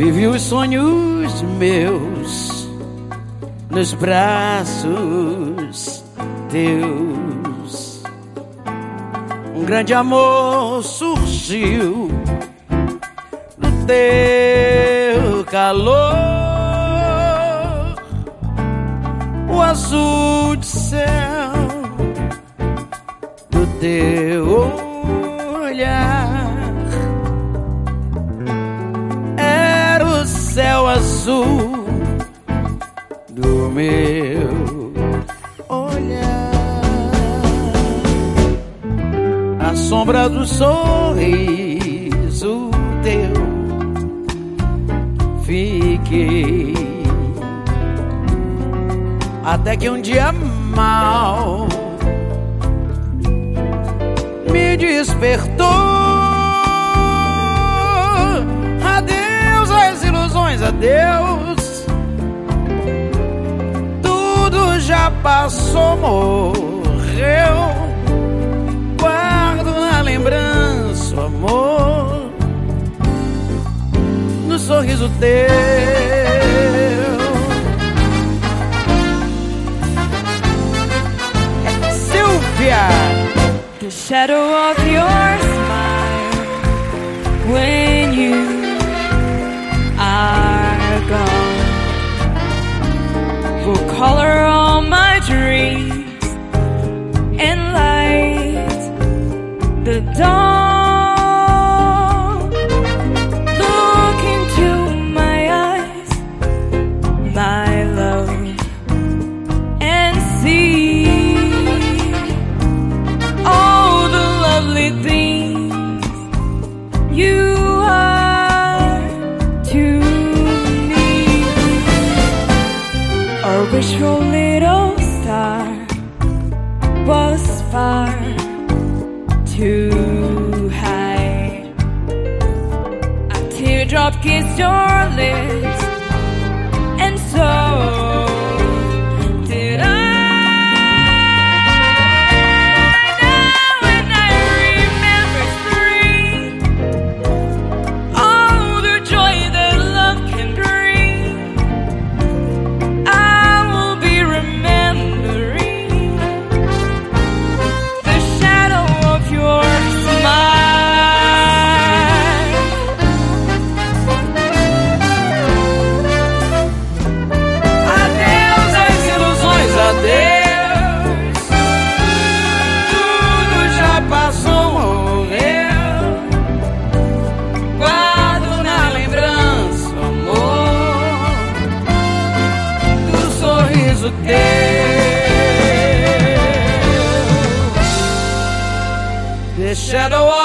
Vive os sonhos meus nos braços teus. Um grande amor surgiu no teu calor, o azul de céu do teu meu olhar. A sombra do sorriso teu fiquei. Até que um dia mal me despertou. Já passou, morreu. Guardo na lembrança o amor no sorriso teu. Silvia. The shadow of your smile when trees and lights the dawn teardrop kissed your lips, shadow of